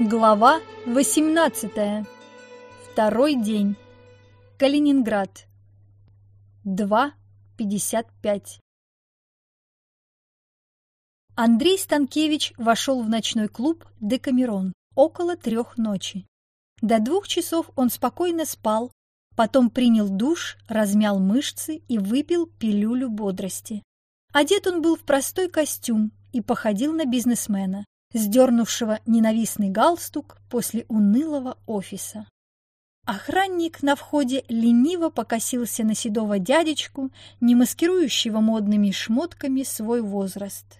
Глава 18. Второй день. Калининград. 2.55. Андрей Станкевич вошел в ночной клуб «Декамерон» около трех ночи. До двух часов он спокойно спал, потом принял душ, размял мышцы и выпил пилюлю бодрости. Одет он был в простой костюм и походил на бизнесмена сдернувшего ненавистный галстук после унылого офиса. Охранник на входе лениво покосился на седого дядечку, не маскирующего модными шмотками свой возраст.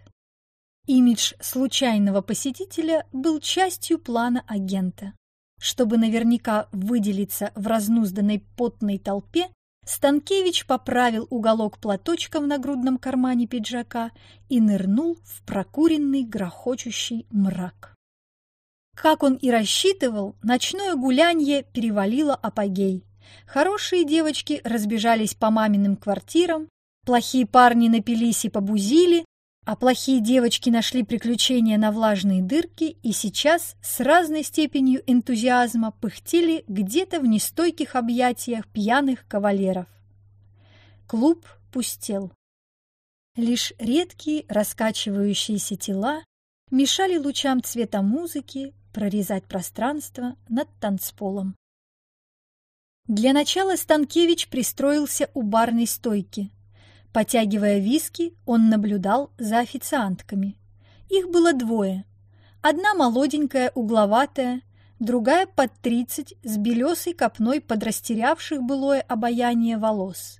Имидж случайного посетителя был частью плана агента. Чтобы наверняка выделиться в разнузданной потной толпе, Станкевич поправил уголок платочка в нагрудном кармане пиджака и нырнул в прокуренный грохочущий мрак. Как он и рассчитывал, ночное гулянье перевалило апогей. Хорошие девочки разбежались по маминым квартирам, плохие парни напились и побузили, а плохие девочки нашли приключения на влажные дырки и сейчас с разной степенью энтузиазма пыхтели где-то в нестойких объятиях пьяных кавалеров. Клуб пустел. Лишь редкие раскачивающиеся тела мешали лучам цвета музыки прорезать пространство над танцполом. Для начала Станкевич пристроился у барной стойки – Потягивая виски, он наблюдал за официантками. Их было двое. Одна молоденькая, угловатая, другая под тридцать, с белесой копной подрастерявших былое обаяние волос.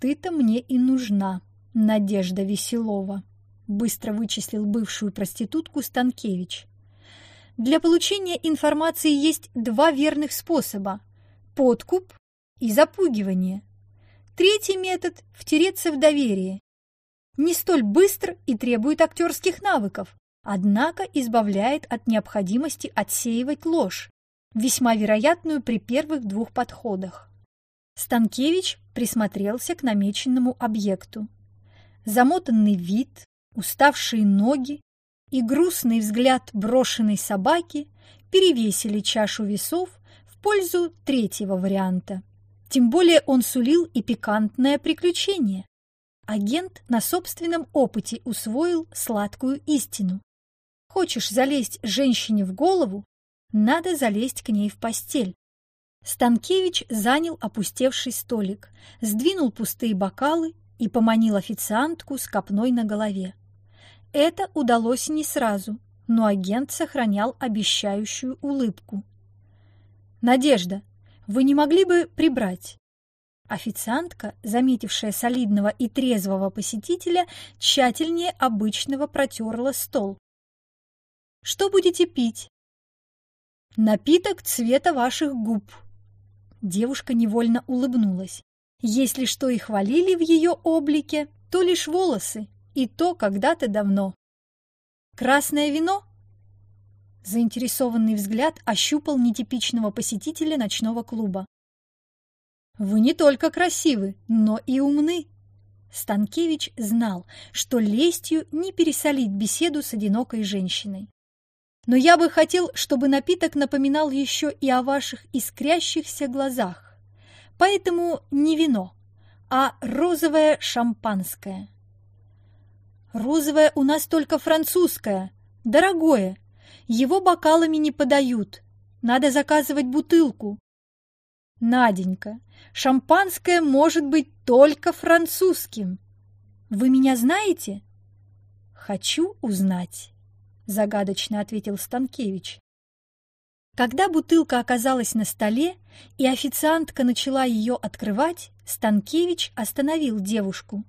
«Ты-то мне и нужна, Надежда Веселова», — быстро вычислил бывшую проститутку Станкевич. «Для получения информации есть два верных способа — подкуп и запугивание». Третий метод – втереться в доверие. Не столь быстр и требует актерских навыков, однако избавляет от необходимости отсеивать ложь, весьма вероятную при первых двух подходах. Станкевич присмотрелся к намеченному объекту. Замотанный вид, уставшие ноги и грустный взгляд брошенной собаки перевесили чашу весов в пользу третьего варианта. Тем более он сулил и пикантное приключение. Агент на собственном опыте усвоил сладкую истину. Хочешь залезть женщине в голову, надо залезть к ней в постель. Станкевич занял опустевший столик, сдвинул пустые бокалы и поманил официантку с копной на голове. Это удалось не сразу, но агент сохранял обещающую улыбку. «Надежда, вы не могли бы прибрать?» Официантка, заметившая солидного и трезвого посетителя, тщательнее обычного протерла стол. «Что будете пить?» «Напиток цвета ваших губ». Девушка невольно улыбнулась. Если что и хвалили в ее облике, то лишь волосы, и то когда-то давно. «Красное вино?» Заинтересованный взгляд ощупал нетипичного посетителя ночного клуба. «Вы не только красивы, но и умны!» Станкевич знал, что лестью не пересолить беседу с одинокой женщиной. «Но я бы хотел, чтобы напиток напоминал еще и о ваших искрящихся глазах. Поэтому не вино, а розовое шампанское». «Розовое у нас только французское, дорогое, его бокалами не подают. Надо заказывать бутылку. Наденька, шампанское может быть только французским. Вы меня знаете? Хочу узнать, загадочно ответил Станкевич. Когда бутылка оказалась на столе и официантка начала ее открывать, Станкевич остановил девушку.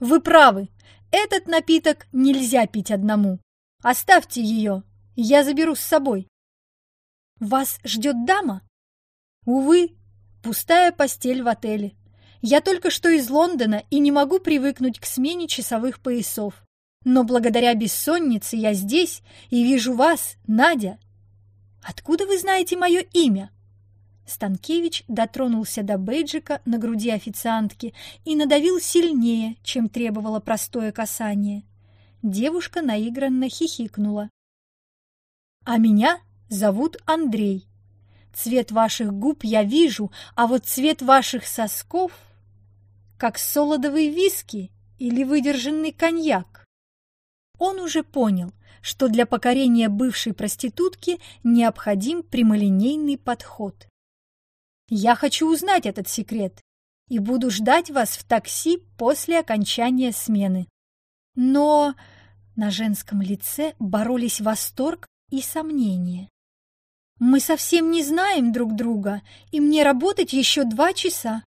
«Вы правы, этот напиток нельзя пить одному. Оставьте ее, я заберу с собой. Вас ждет дама? Увы, пустая постель в отеле. Я только что из Лондона и не могу привыкнуть к смене часовых поясов. Но благодаря бессоннице я здесь и вижу вас, Надя. Откуда вы знаете мое имя? Станкевич дотронулся до бейджика на груди официантки и надавил сильнее, чем требовало простое касание. Девушка наигранно хихикнула. А меня зовут Андрей. Цвет ваших губ я вижу, а вот цвет ваших сосков как солодовые виски или выдержанный коньяк. Он уже понял, что для покорения бывшей проститутки необходим прямолинейный подход. Я хочу узнать этот секрет и буду ждать вас в такси после окончания смены. Но на женском лице боролись восторг и сомнение. Мы совсем не знаем друг друга, и мне работать еще два часа.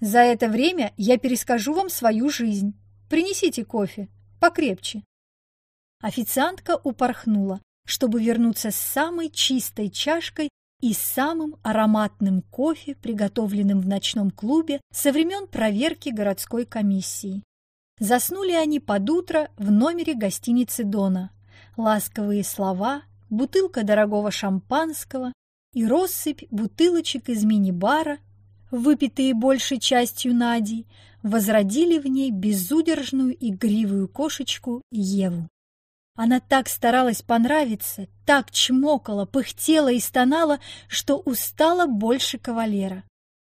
За это время я перескажу вам свою жизнь. Принесите кофе, покрепче. Официантка упорхнула, чтобы вернуться с самой чистой чашкой и самым ароматным кофе, приготовленным в ночном клубе со времен проверки городской комиссии. Заснули они под утро в номере гостиницы «Дона». Ласковые слова, бутылка дорогого шампанского и россыпь бутылочек из мини-бара, выпитые большей частью Нади, возродили в ней безудержную игривую кошечку Еву. Она так старалась понравиться, так чмокала, пыхтела и стонала, что устала больше кавалера.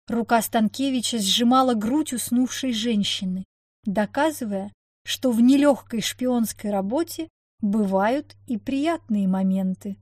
Рука Станкевича сжимала грудь уснувшей женщины, доказывая, что в нелегкой шпионской работе бывают и приятные моменты.